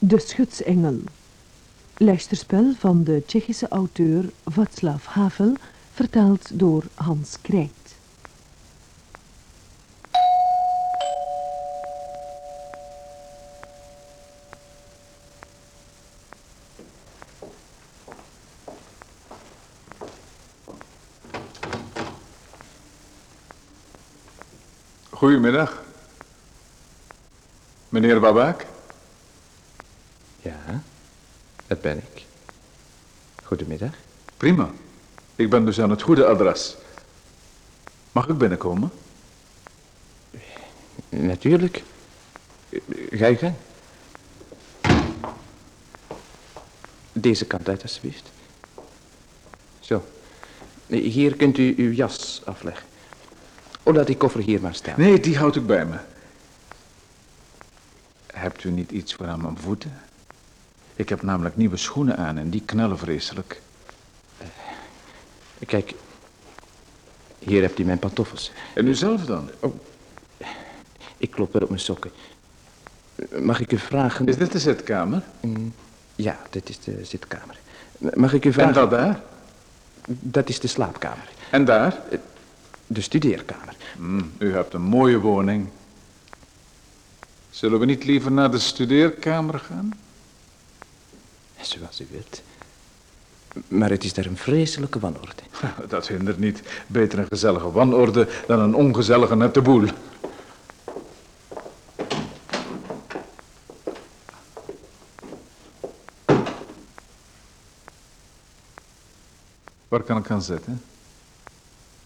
De Schutsengel. Luisterspel van de Tsjechische auteur Václav Havel, vertaald door Hans Krijt. Goedemiddag. Meneer Babak? Ja, dat ben ik. Goedemiddag. Prima. Ik ben dus aan het goede adres. Mag ik binnenkomen? Natuurlijk. Ga je gang. Deze kant uit, alsjeblieft. Zo. Hier kunt u uw jas afleggen. Oh, laat die koffer hier maar staan. Nee, die houd ik bij me. Hebt u niet iets voor aan mijn voeten? Ik heb namelijk nieuwe schoenen aan en die knellen vreselijk. Kijk, hier hebt u mijn pantoffels. En u zelf dan? Ik klop wel op mijn sokken. Mag ik u vragen... Is dit de zitkamer? Mm, Ja, dit is de zitkamer. Mag ik u vragen... En dat daar? Dat is de slaapkamer. En daar? De studeerkamer. Hmm, u hebt een mooie woning. Zullen we niet liever naar de studeerkamer gaan? Zoals u wilt. Maar het is daar een vreselijke wanorde. Dat hindert niet. Beter een gezellige wanorde dan een ongezellige nette boel. Waar kan ik gaan zitten?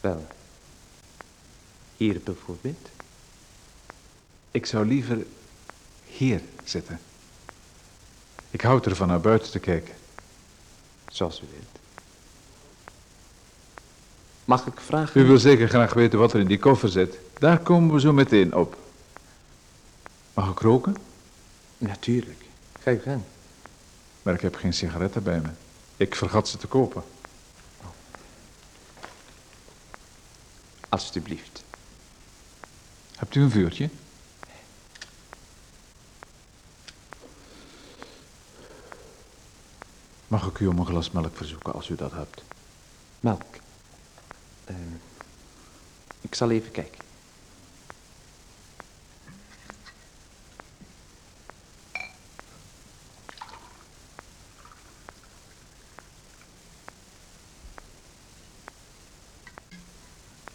Wel, hier bijvoorbeeld. Ik zou liever hier zitten. Ik houd ervan naar buiten te kijken. Zoals u wilt. Mag ik vragen? U wil zeker graag weten wat er in die koffer zit. Daar komen we zo meteen op. Mag ik roken? Natuurlijk. Ga je gang. Maar ik heb geen sigaretten bij me. Ik vergat ze te kopen. Alsjeblieft. Hebt u een vuurtje? Mag ik u om een glas melk verzoeken als u dat hebt? Melk. Ehm, ik zal even kijken.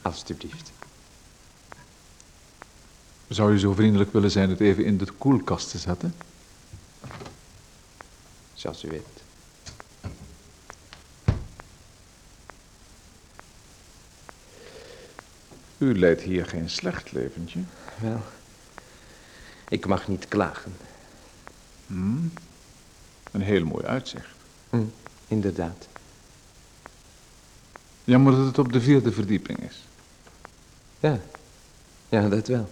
Alsjeblieft. Zou u zo vriendelijk willen zijn het even in de koelkast te zetten? Zoals u weet. U leidt hier geen slecht leventje. Wel, ik mag niet klagen. Hmm. Een heel mooi uitzicht. Hm, inderdaad. Jammer dat het op de vierde verdieping is. Ja, ja, dat wel.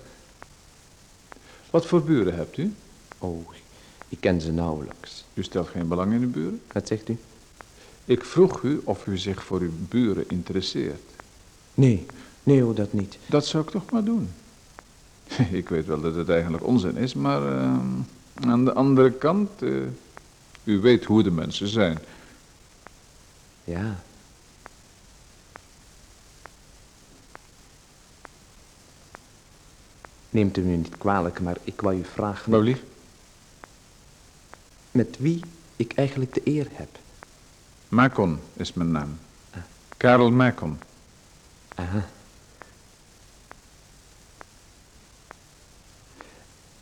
Wat voor buren hebt u? Oh, ik ken ze nauwelijks. U stelt geen belang in uw buren? Wat zegt u? Ik vroeg u of u zich voor uw buren interesseert. Nee, nee, oh, dat niet. Dat zou ik toch maar doen. Ik weet wel dat het eigenlijk onzin is, maar eh, aan de andere kant, eh, u weet hoe de mensen zijn. Ja. Neemt u me niet kwalijk, maar ik wou u vragen... Wat lief? Met wie ik eigenlijk de eer heb. Macon is mijn naam. Karel Macon. Aha.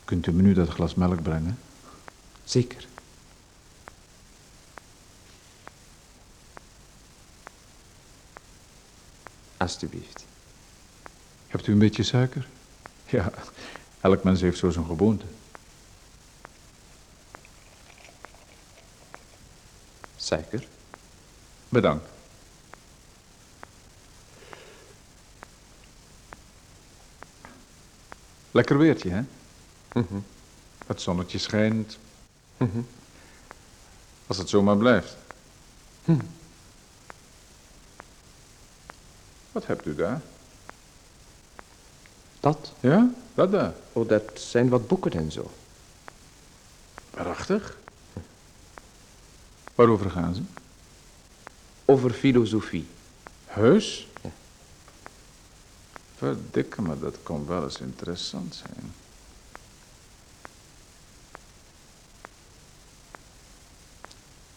Kunt u me nu dat glas melk brengen? Zeker. Alsjeblieft. Hebt u een beetje suiker? Ja, elk mens heeft zo zijn gewoonte. Suiker? Bedankt. Lekker weertje, hè? Mhm. Het zonnetje schijnt. Mhm. Als het zomaar blijft. Hm. Wat hebt u daar? Dat? Ja, dat daar. Oh, dat zijn wat boeken en zo. Waarachtig? Waarover gaan ze? Over filosofie. Heus? Verdikke me, dat kon wel eens interessant zijn.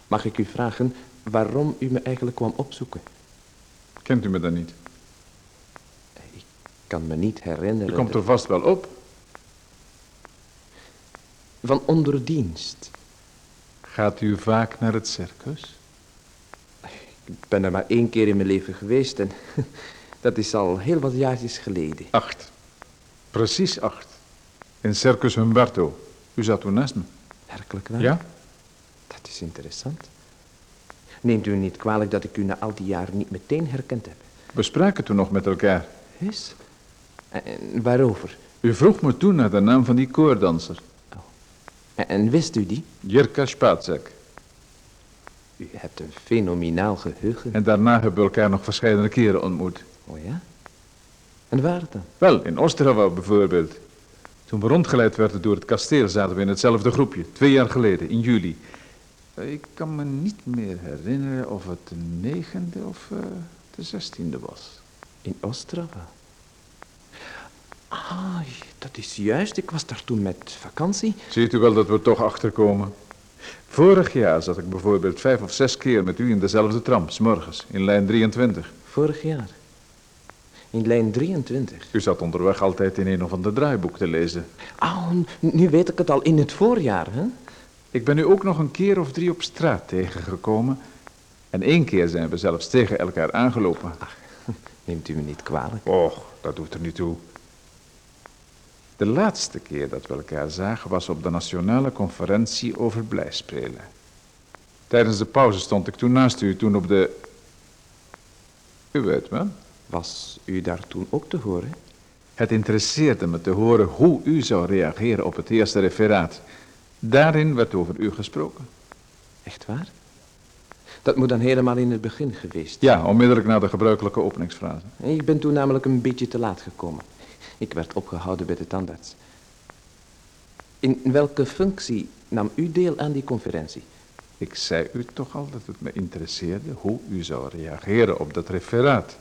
Mag ik u vragen waarom u me eigenlijk kwam opzoeken? Kent u me dan niet? Ik kan me niet herinneren. U komt er vast wel op. Van onderdienst. Gaat u vaak naar het circus? Ik ben er maar één keer in mijn leven geweest en dat is al heel wat jaartjes geleden. Acht. Precies acht. In Circus Humberto. U zat toen naast me. Werkelijk waar? Ja? Is interessant. Neemt u niet kwalijk dat ik u na al die jaren niet meteen herkend heb? We spraken toen nog met elkaar. Is? En waarover? U vroeg me toen naar de naam van die koordanser. En, en wist u die? Jirka Spacek. U hebt een fenomenaal geheugen. En daarna hebben we elkaar nog verschillende keren ontmoet. Oh ja? En waar dan? Wel, in Ostrava bijvoorbeeld. Toen we rondgeleid werden door het kasteel zaten we in hetzelfde groepje. Twee jaar geleden, in juli. Ik kan me niet meer herinneren of het de negende of eh, de zestiende was. In Ostrava. Ah, dat is juist. Ik was daar toen met vakantie. Ziet u wel dat we toch achterkomen? Vorig jaar zat ik bijvoorbeeld vijf of zes keer met u in dezelfde tram, s'morgens, in lijn 23. Vorig jaar. In lijn 23. U zat onderweg altijd in een of ander draaiboek te lezen. Ah, nu weet ik het al in het voorjaar, hè? Ik ben u ook nog een keer of drie op straat tegengekomen. En één keer zijn we zelfs tegen elkaar aangelopen. Neemt u me niet kwalijk. Och, dat doet er niet toe. De laatste keer dat we elkaar zagen was op de nationale conferentie over blijspelen. Tijdens de pauze stond ik toen naast u, toen op de... U weet wel. Was u daar toen ook te horen? Het interesseerde me te horen hoe u zou reageren op het eerste referaat. Daarin werd over u gesproken. Echt waar? Dat moet dan helemaal in het begin geweest. Ja, onmiddellijk na de gebruikelijke openingsfrase. Ik ben toen namelijk een beetje te laat gekomen. Ik werd opgehouden bij de tandarts. In welke functie nam u deel aan die conferentie? Ik zei u toch al dat het me interesseerde hoe u zou reageren op dat referaat.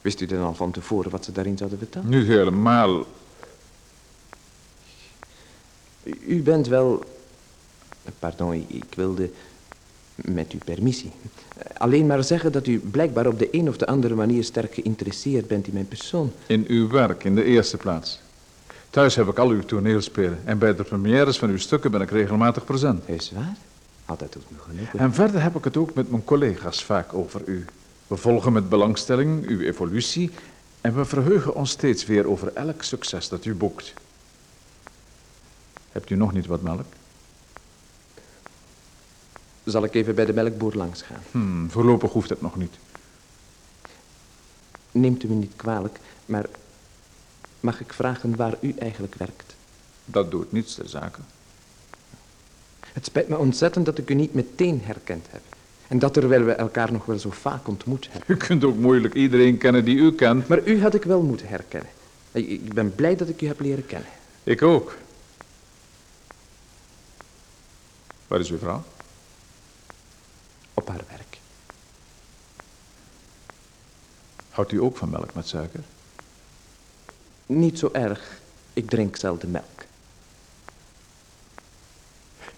Wist u dan al van tevoren wat ze daarin zouden vertellen? Nu helemaal. U- bent wel... Pardon, ik- wilde... Met uw permissie. Alleen maar zeggen dat u blijkbaar op de een of de andere manier sterk geïnteresseerd bent in mijn persoon. In uw werk in de eerste plaats. Thuis heb ik al uw toneelspelen en bij de premières van uw stukken ben ik regelmatig present. Is waar? Ah, dat doet me genoegen. En verder heb ik het ook met mijn collega's vaak over u. We volgen met belangstelling uw evolutie en we verheugen ons steeds weer over elk succes dat u boekt. Hebt u nog niet wat melk? Zal ik even bij de melkboer langs gaan? Hmm, voorlopig hoeft het nog niet. Neemt u me niet kwalijk, maar mag ik vragen waar u eigenlijk werkt? Dat doet niets ter zake. Het spijt me ontzettend dat ik u niet meteen herkend heb. En dat terwijl we elkaar nog wel zo vaak ontmoet hebben. U kunt ook moeilijk iedereen kennen die u kent. Maar u had ik wel moeten herkennen. Ik- Ik ben blij dat ik u heb leren kennen. Ik ook. Waar is uw vrouw? Op haar werk. Houdt u ook van melk met suiker? Niet zo erg. Ik drink zelden melk.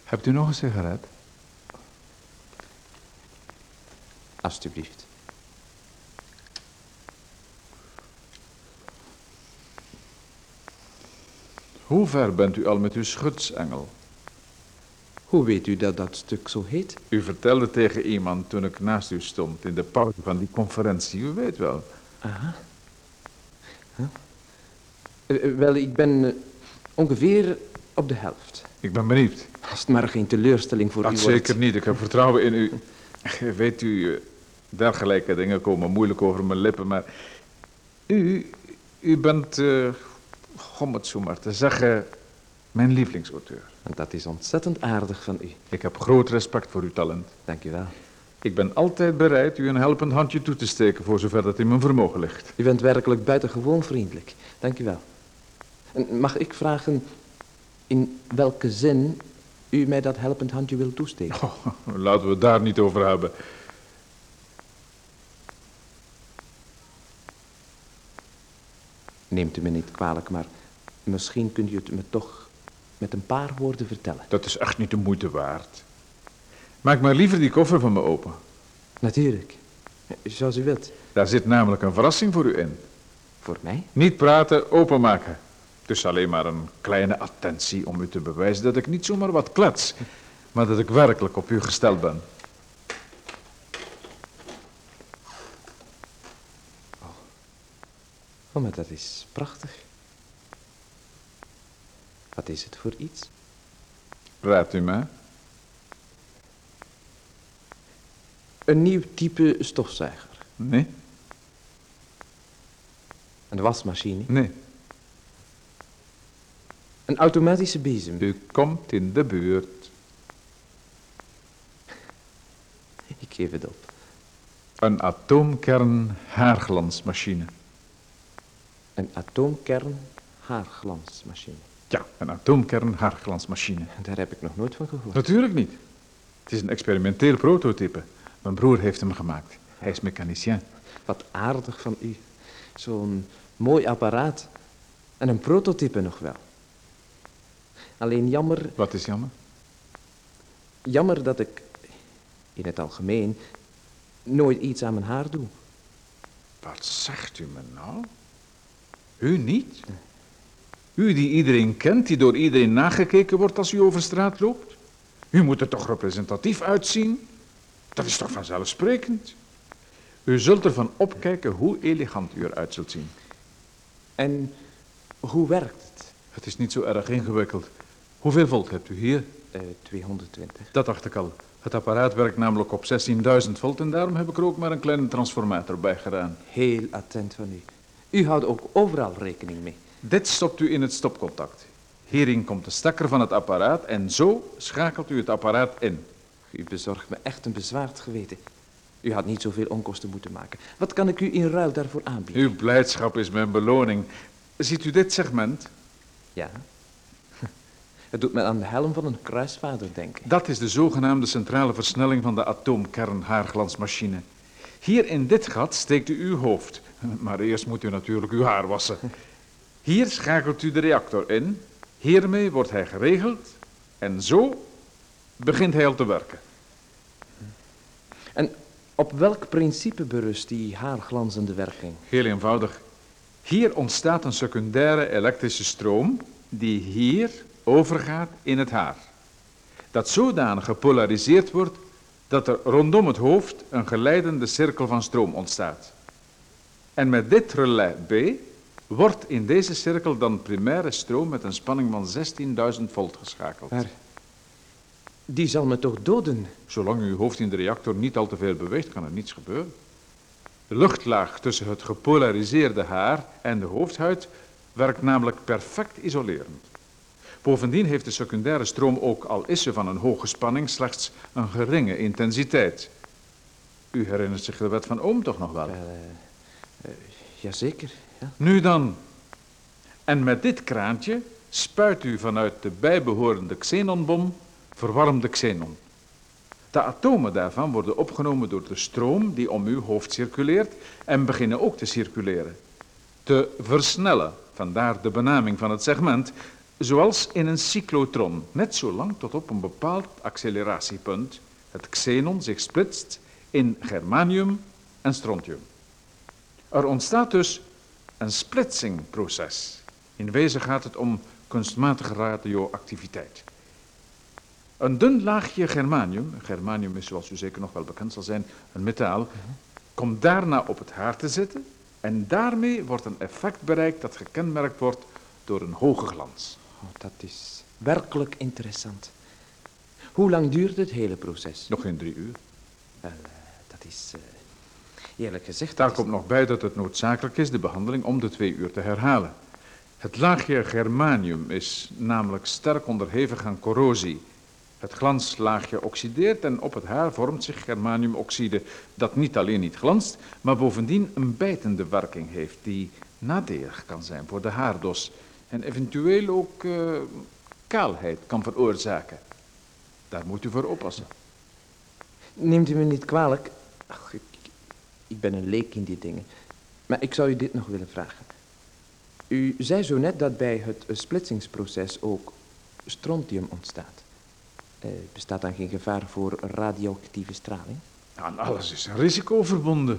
Hebt u nog een sigaret? Alsjeblieft. Hoe ver bent u al met uw schutsengel? Hoe weet u dat dat stuk zo heet? U vertelde tegen iemand toen ik naast u stond in de pauze van die conferentie, u weet wel. Aha. Huh? Eh, eh, wel, ik ben eh, ongeveer op de helft. Ik ben benieuwd. Als het maar geen teleurstelling voor Dat u wordt. zeker niet, ik heb vertrouwen in u. Weet u, dergelijke dingen komen moeilijk over mijn lippen, maar u, u bent, om het zo maar te zeggen, mijn lievelingsauteur. En dat is ontzettend aardig van u. Ik heb groot respect voor uw talent. Dank u wel. Ik ben altijd bereid u een helpend handje toe te steken voor zover dat in mijn vermogen ligt. U bent werkelijk buitengewoon vriendelijk. Dank u wel. En mag ik vragen in welke zin u mij dat helpend handje wil toesteken. Oh, laten we het daar niet over hebben. Neemt u me niet kwalijk, maar misschien kunt u het me toch met een paar woorden vertellen. Dat is echt niet de moeite waard. Maak maar liever die koffer van me open. Natuurlijk, zoals u wilt. Daar zit namelijk een verrassing voor u in. Voor mij? Niet praten, openmaken. Het is alleen maar een kleine attentie om u te bewijzen dat ik niet zomaar wat klets, maar dat ik werkelijk op u gesteld ben. Oh, maar dat is prachtig. Wat is het voor iets? Raadt u me? Een nieuw type stofzuiger. Nee? Een wasmachine. Nee. Een automatische bezem. U komt in de buurt. Ik geef het op. Een atoomkern haarglansmachine. Een atoomkern haarglansmachine. Ja, een atoomkern haarglansmachine. Daar heb ik nog nooit van gehoord. Natuurlijk niet. Het is een experimenteel prototype. Mijn broer heeft hem gemaakt. Hij is mechanicien. Wat aardig van u. Zo'n mooi apparaat. En een prototype nog wel. Alleen jammer, Wat is jammer? jammer dat ik in het algemeen nooit iets aan mijn haar doe. Wat zegt u me nou? U niet? U die iedereen kent, die door iedereen nagekeken wordt als u over straat loopt? U moet er toch representatief uitzien? Dat is toch vanzelfsprekend? U zult ervan opkijken hoe elegant u eruit zult zien. En hoe werkt het? Het is niet zo erg ingewikkeld. Hoeveel volt hebt u hier? Eh, 220. Dat dacht ik al. Het apparaat werkt namelijk op 16.000 volt en daarom heb ik er ook maar een kleine transformator bij gedaan. Heel attent van u. U houdt ook overal rekening mee. Dit stopt u in het stopcontact. Hierin komt de stekker van het apparaat en zo schakelt u het apparaat in. U bezorgt me echt een bezwaard geweten. U had niet zoveel onkosten moeten maken. Wat kan ik u in ruil daarvoor aanbieden? Uw blijdschap is mijn beloning. Ziet u dit segment? Ja. Het doet me aan de helm van een kruisvader denken. Dat is de zogenaamde centrale versnelling van de atoomkern-haarglansmachine. Hier in dit gat steekt u uw hoofd. Maar eerst moet u natuurlijk uw haar wassen. Hier schakelt u de reactor in. Hiermee wordt hij geregeld. En zo begint hij al te werken. En op welk principe berust die haarglanzende werking? Heel eenvoudig. Hier ontstaat een secundaire elektrische stroom die hier overgaat in het haar. Dat zodanig gepolariseerd wordt dat er rondom het hoofd een geleidende cirkel van stroom ontstaat. En met dit relais B wordt in deze cirkel dan primaire stroom met een spanning van 16.000 volt geschakeld. Maar die zal me toch doden? Zolang uw hoofd in de reactor niet al te veel beweegt, kan er niets gebeuren. De luchtlaag tussen het gepolariseerde haar en de hoofdhuid werkt namelijk perfect isolerend. Bovendien heeft de secundaire stroom ook, al is ze van een hoge spanning, slechts een geringe intensiteit. U herinnert zich de wet van Ohm toch nog wel? Eh, eh, jazeker. Nu dan. En met dit kraantje spuit u vanuit de bijbehorende xenonbom verwarmde xenon. De atomen daarvan worden opgenomen door de stroom die om uw hoofd circuleert en beginnen ook te circuleren. Te versnellen, vandaar de benaming van het segment, zoals in een cyclotron, net zo lang tot op een bepaald acceleratiepunt het xenon zich splitst in germanium en strontium. Er ontstaat dus een splitsingproces. In wezen gaat het om kunstmatige radioactiviteit. Een dun laagje germanium, germanium is zoals u zeker nog wel bekend zal zijn, een metaal, komt daarna op het haar te zitten en daarmee wordt een effect bereikt dat gekenmerkt wordt door een hoge glans. Oh, dat is werkelijk interessant. Hoe lang duurt het hele proces? Nog geen drie uur. Wel, eh, dat is, eh, eerlijk gezegd... Daar komt nog bij dat het noodzakelijk is de behandeling om de twee uur te herhalen. Het laagje germanium is namelijk sterk onderhevig aan corrosie. Het glanslaagje oxideert en op het haar vormt zich germaniumoxide dat niet alleen niet glanst, maar bovendien een bijtende werking heeft die nadelig kan zijn voor de haardos en eventueel ook eh, kaalheid kan veroorzaken. Daar moet u voor oppassen. Neemt u me niet kwalijk. Ach, ik, ik ben een leek in die dingen. Maar ik zou u dit nog willen vragen. U zei zo net dat bij het eh, splitsingsproces ook strontium ontstaat. Eh, bestaat dan geen gevaar voor radioactieve straling? Aan alles is een risico verbonden.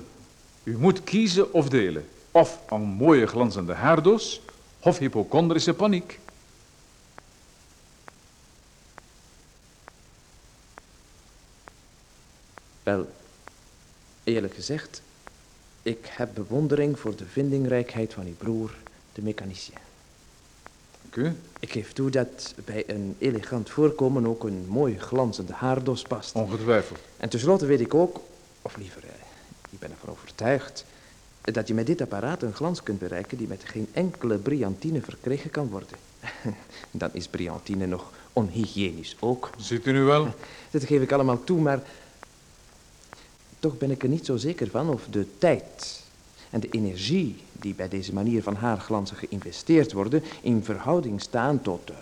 U moet kiezen of delen. Of een mooie glanzende haardos, of hypochondrische paniek. Wel, eerlijk gezegd, ik heb bewondering voor de vindingrijkheid van uw broer, de mechanicien. Dank u. Ik geef toe dat bij een elegant voorkomen ook een mooi glanzende haardos past. Ongetwijfeld. En tenslotte weet ik ook, of liever, eh, ik ben ervan overtuigd, dat je met dit apparaat een glans kunt bereiken die met geen enkele briantine verkregen kan worden. Dan is briantine nog onhygiënisch ook. Ziet u nu wel? Dit geef ik allemaal toe, maar toch ben ik er niet zo zeker van of de tijd en de energie die bij deze manier van haarglanzen geïnvesteerd worden in verhouding staan tot eh,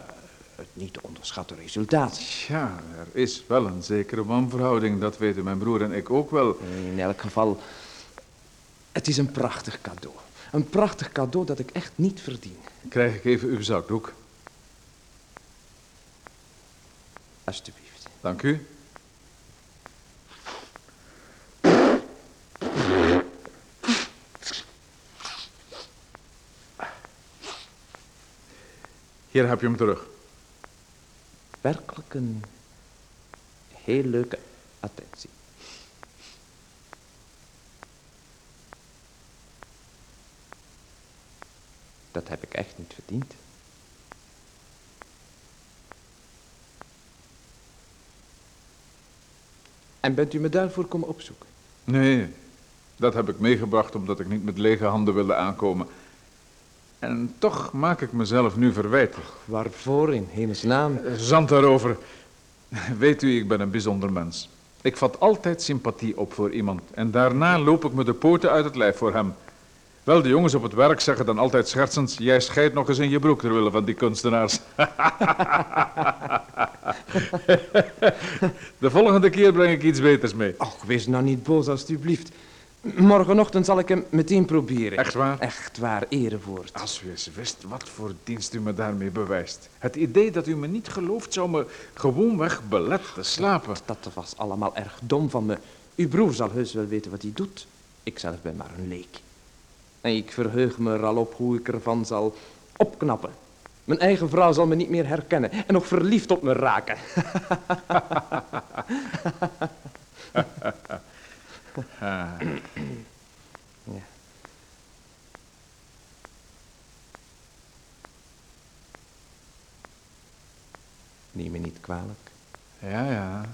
het niet te onderschatten resultaat. Ja, er is wel een zekere wanverhouding, dat weten mijn broer en ik ook wel. In elk geval, het is een prachtig cadeau. Een prachtig cadeau dat ik echt niet verdien. Krijg ik even uw zakdoek? Alsjeblieft. Dank u. Hier heb je hem terug. Werkelijk een heel leuke attentie. Dat heb ik echt niet verdiend. En bent u me daarvoor komen opzoeken? Nee, dat heb ik meegebracht omdat ik niet met lege handen wilde aankomen. En toch maak ik mezelf nu verwijten. Waarvoor in hemelsnaam? Zand daarover. Weet u, ik ben een bijzonder mens. Ik vat altijd sympathie op voor iemand en daarna loop ik me de poten uit het lijf voor hem. Wel, de jongens op het werk zeggen dan altijd schertsend, jij scheidt nog eens in je broek terwille van die kunstenaars. de volgende keer breng ik iets beters mee. Och, wees nou niet boos alstublieft. Morgenochtend zal ik hem meteen proberen. Echt waar? Echt waar, erewoord. Als u eens wist wat voor dienst u me daarmee bewijst. Het idee dat u me niet gelooft zou me gewoonweg beletten slapen. Dat was allemaal erg dom van me. Uw broer zal heus wel weten wat hij doet. Ik zelf ben maar een leek. En ik verheug me er al op hoe ik ervan zal opknappen. Mijn eigen vrouw zal me niet meer herkennen en nog verliefd op me raken. Ah, Ja. Neem me niet kwalijk. ja, ja.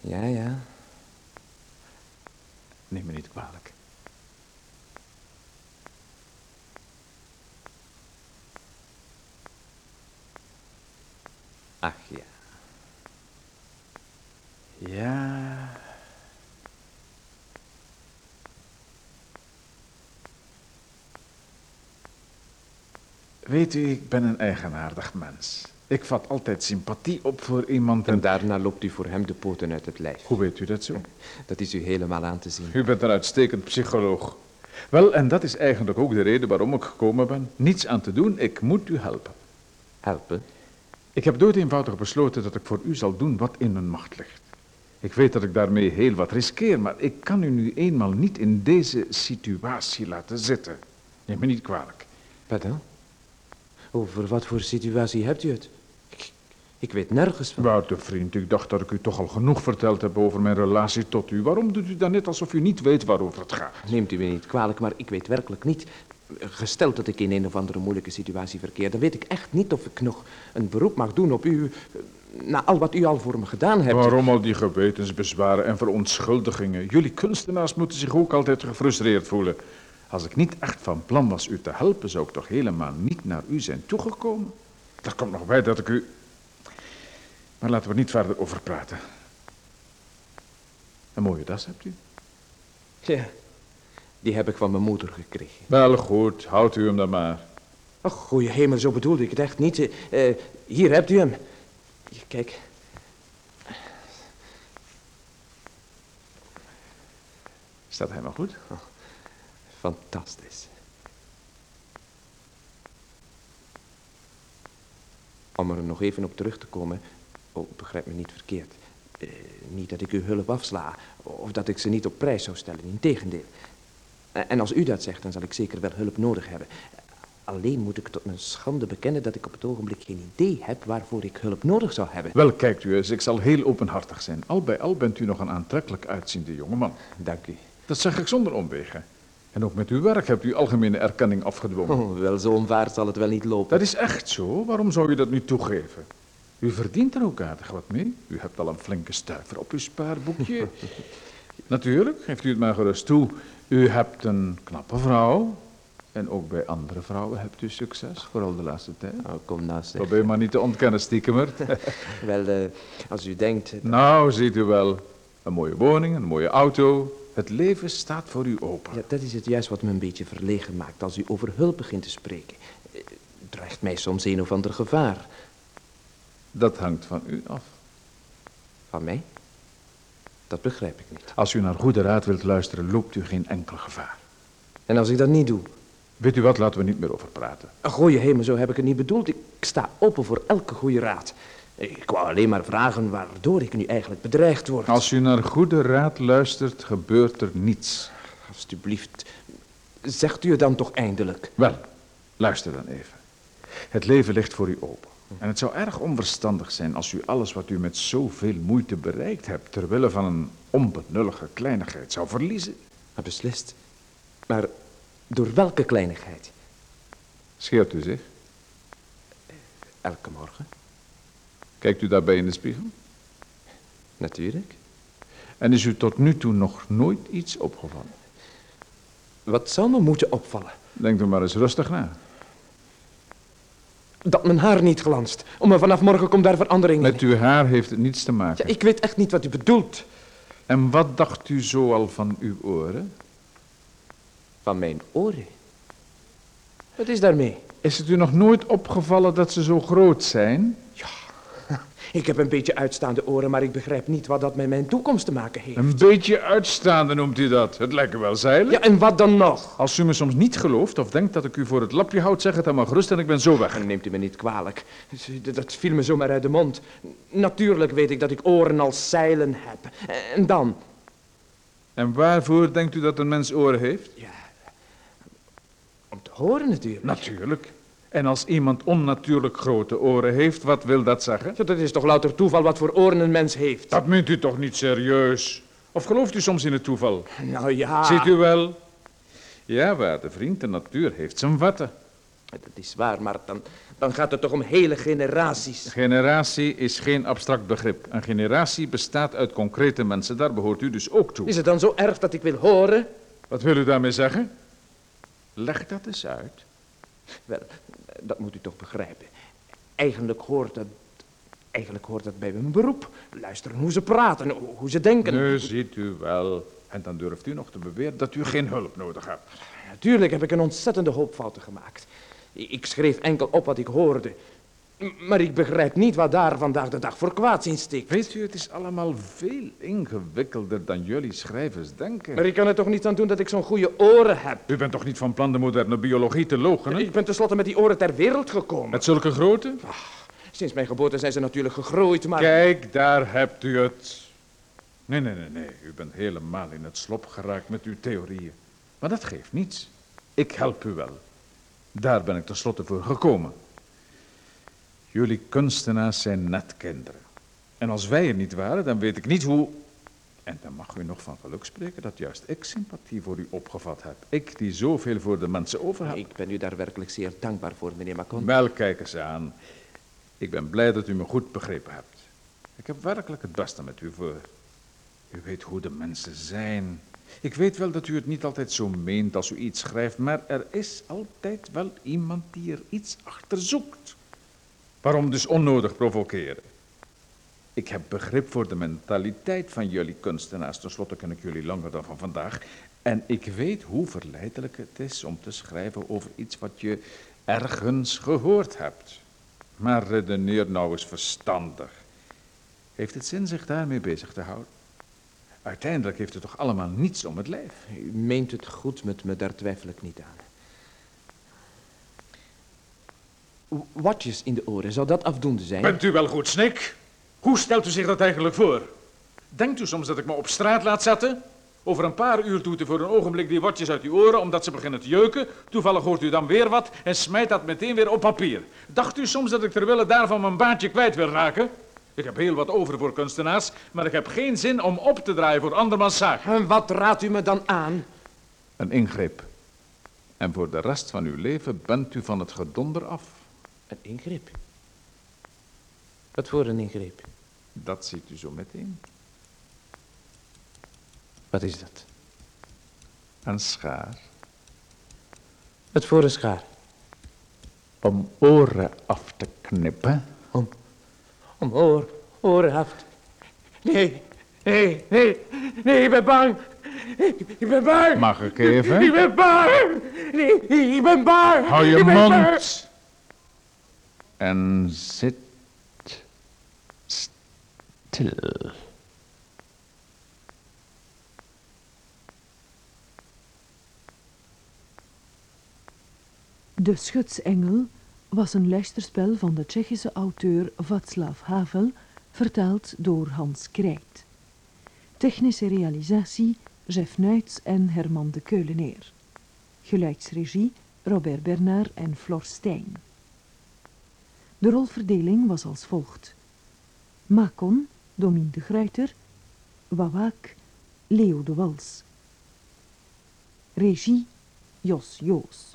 Ja, ja. Neem me niet kwalijk. Ach ja. Ja. Weet u, ik ben een eigenaardig mens. Ik vat altijd sympathie op voor iemand En en... daarna loopt u voor hem de poten uit het lijf. Hoe weet u dat zo? Dat is u helemaal aan te zien. U bent een uitstekend psycholoog. Wel, en dat is eigenlijk ook de reden waarom ik gekomen ben. Niets aan te doen, ik moet u helpen. Helpen? Ik heb dood eenvoudig besloten dat ik voor u zal doen wat in mijn macht ligt. Ik weet dat ik daarmee heel wat riskeer, maar ik kan u nu eenmaal niet in deze situatie laten zitten. Neem me niet kwalijk. Wat dan? Over wat voor situatie hebt u het? Ik, ik weet nergens van. Wouter, vriend, ik dacht dat ik u toch al genoeg verteld heb over mijn relatie tot u. Waarom doet u dan net alsof u niet weet waarover het gaat? Neemt u me niet kwalijk, maar ik weet werkelijk niet. Gesteld dat ik in een of andere moeilijke situatie verkeer, dan weet ik echt niet of ik nog een beroep mag doen op u. eh, Na al wat u al voor me gedaan hebt. Waarom al die gewetensbezwaren en verontschuldigingen? Jullie kunstenaars moeten zich ook altijd gefrustreerd voelen. Als ik niet echt van plan was u te helpen, zou ik toch helemaal niet naar u zijn toegekomen? Er komt nog bij dat ik u... Maar laten we niet verder over praten. Een mooie das hebt u. Ja, Die heb ik van mijn moeder gekregen. Wel goed, houdt u hem dan maar. Ach, goeie hemel, zo bedoelde ik het echt niet. Eh, eh, hier hebt u hem. Hier, Kijk. Staat helemaal goed? Fantastisch. Om er nog even op terug te komen. Oh, begrijp me niet verkeerd. Eh, niet dat ik uw hulp afsla. Of dat ik ze niet op prijs zou stellen. Integendeel. Eh, En als u dat zegt, dan zal ik zeker wel hulp nodig hebben. Alleen moet ik tot mijn schande bekennen dat ik op het ogenblik geen idee heb waarvoor ik hulp nodig zou hebben. Wel, kijkt u eens, ik zal heel openhartig zijn. Al bij al bent u nog een aantrekkelijk uitziende jongeman. Dank u. Dat zeg ik zonder omwegen. En ook met uw werk hebt u algemene erkenning afgedwongen. Oh, wel, zo'n vaart zal het wel niet lopen. Dat is echt zo. Waarom zou je dat niet toegeven? U verdient er ook aardig wat mee. U hebt al een flinke stuiver op uw spaarboekje. Natuurlijk, geeft u het maar gerust toe. U hebt een knappe vrouw. En ook bij andere vrouwen hebt u succes, vooral de laatste tijd. Oh, kom nou, zeg. Probeer maar niet te ontkennen, stiekemer. Wel, eh, als u denkt... eh, nou, ziet u wel. Een mooie woning, een mooie auto. Het leven staat voor u open. Ja, dat is het juist wat me een beetje verlegen maakt als u over hulp begint te spreken. Eh, dreigt mij soms een of ander gevaar. Dat hangt van u af. Van mij? Dat begrijp ik niet. Als u naar goede raad wilt luisteren, loopt u geen enkel gevaar. En als ik dat niet doe? Weet u wat, laten we niet meer over praten. Een goeie hemel, zo heb ik het niet bedoeld. Ik sta open voor elke goede raad. Ik wou alleen maar vragen waardoor ik nu eigenlijk bedreigd word. Als u naar goede raad luistert, gebeurt er niets. Alsjeblieft, zegt u het dan toch eindelijk. Wel, luister dan even. Het leven ligt voor u open. En het zou erg onverstandig zijn als u alles wat u met zoveel moeite bereikt hebt, ter wille van een onbenullige kleinigheid zou verliezen. Maar beslist. Maar door welke kleinigheid? Scheert u zich? Elke morgen, Kijkt u daarbij in de spiegel? natuurlijk. En is u tot nu toe nog nooit iets opgevallen? Wat zou me moeten opvallen? Denk er maar eens rustig na. Dat mijn haar niet glanst. Om me vanaf morgen komt daar verandering in. Met uw haar heeft het niets te Ja, maken. ik weet echt niet wat u bedoelt. En wat dacht u zo al van uw oren? Van mijn oren. Wat is daarmee? Is het u nog nooit opgevallen dat ze zo groot zijn? Ik heb een beetje uitstaande oren, maar ik begrijp niet wat dat met mijn toekomst te maken heeft. Een beetje uitstaande noemt u dat. Het lijken wel zeilen. Ja, en wat dan nog? Als u me soms niet gelooft of denkt dat ik u voor het lapje houd, zeg het dan maar gerust en ik ben zo weg. En neemt u me niet kwalijk. Dat viel me zomaar uit de mond. Natuurlijk weet ik dat ik oren als zeilen heb. En dan? En waarvoor denkt u dat een mens oren heeft? Ja, om te horen natuurlijk. Natuurlijk. En als iemand onnatuurlijk grote oren heeft, wat wil dat zeggen? Ja, dat is toch louter toeval wat voor oren een mens heeft. Dat meent u toch niet serieus? Of gelooft u soms in het toeval? Nou ja. Ziet u wel? Ja, waarde vriend, de natuur heeft zijn vatten. Dat is waar, maar dan, dan gaat het toch om hele generaties. Generatie is geen abstract begrip. Een generatie bestaat uit concrete mensen, daar behoort u dus ook toe. Is het dan zo erg dat ik wil horen? Wat wil u daarmee zeggen? Leg dat eens uit. Wel, dat moet u toch begrijpen. Eigenlijk hoort dat, eigenlijk hoort dat bij mijn beroep. Luisteren hoe ze praten, hoe- ze denken. Nu ziet u wel. En dan durft u nog te beweren dat u geen hulp nodig hebt. Natuurlijk heb ik een ontzettende hoop fouten gemaakt. Ik schreef enkel op wat ik hoorde. Maar ik begrijp niet wat daar vandaag de dag voor kwaads in steekt. Weet u, het is allemaal veel ingewikkelder dan jullie schrijvers denken. Maar ik kan er toch niet aan doen dat ik zo'n goede oren heb. U bent toch niet van plan de moderne biologie te logenen? Ik ben tenslotte met die oren ter wereld gekomen. Met zulke grote? Sinds mijn geboorte zijn ze natuurlijk gegroeid, maar... Kijk, daar hebt u het. Nee, nee, nee, nee. U bent helemaal in het slop geraakt met uw theorieën. Maar dat geeft niets. Ik help u wel. Daar ben ik tenslotte voor gekomen. Jullie kunstenaars zijn net kinderen. En als wij er niet waren, dan weet ik niet hoe... En dan mag u nog van geluk spreken dat juist ik sympathie voor u opgevat heb. Ik die zoveel voor de mensen over heb. Ik ben u daar werkelijk zeer dankbaar voor, meneer Macon. Wel, kijk eens aan. Ik ben blij dat u me goed begrepen hebt. Ik heb werkelijk het beste met u voor. U weet hoe de mensen zijn. Ik weet wel dat u het niet altijd zo meent als u iets schrijft, maar er is altijd wel iemand die er iets achter zoekt. Waarom dus onnodig provoceren? Ik heb begrip voor de mentaliteit van jullie kunstenaars. Ten slotte ken ik jullie langer dan van vandaag. En ik weet hoe verleidelijk het is om te schrijven over iets wat je ergens gehoord hebt. Maar redeneer nou eens verstandig. Heeft het zin zich daarmee bezig te houden? Uiteindelijk heeft het toch allemaal niets om het lijf. U meent het goed met me, daar twijfel ik niet aan. Watjes in de oren, zou dat afdoende zijn? Bent u wel goed, Snik? Hoe stelt u zich dat eigenlijk voor? Denkt u soms dat ik me op straat laat zetten? Over een paar uur doet u voor een ogenblik die watjes uit uw oren omdat ze beginnen te jeuken. Toevallig hoort u dan weer wat en smijt dat meteen weer op papier. Dacht u soms dat ik terwille daarvan mijn baantje kwijt wil raken? Ik heb heel wat over voor kunstenaars, maar ik heb geen zin om op te draaien voor andermans zaak. En wat raadt u me dan aan? Een ingreep. En voor de rest van uw leven bent u van het gedonder af. Een ingreep? Wat voor een ingreep? Dat ziet u zo meteen. Wat is dat? Een schaar Wat voor een schaar? om oren af te knippen. Om, om oor, oren af. te- Nee, nee, nee, nee, ik ben bang. Ik, ik ben bang. Mag ik Ik even? ben bang. Nee, ik ben bang. Hou je Ik mond. En zit stil. De Schutsengel was een luisterspel van de Tsjechische auteur Václav Havel, vertaald door Hans Krijt. Technische realisatie Jeff Nuits en Herman de Keuleneer. Geluidsregie Robert Bernard en Flor Stijn. De rolverdeling was als volgt. Makon, Domien de Gruiter, Wawaak, Leo de Wals. Regie, Jos Joos.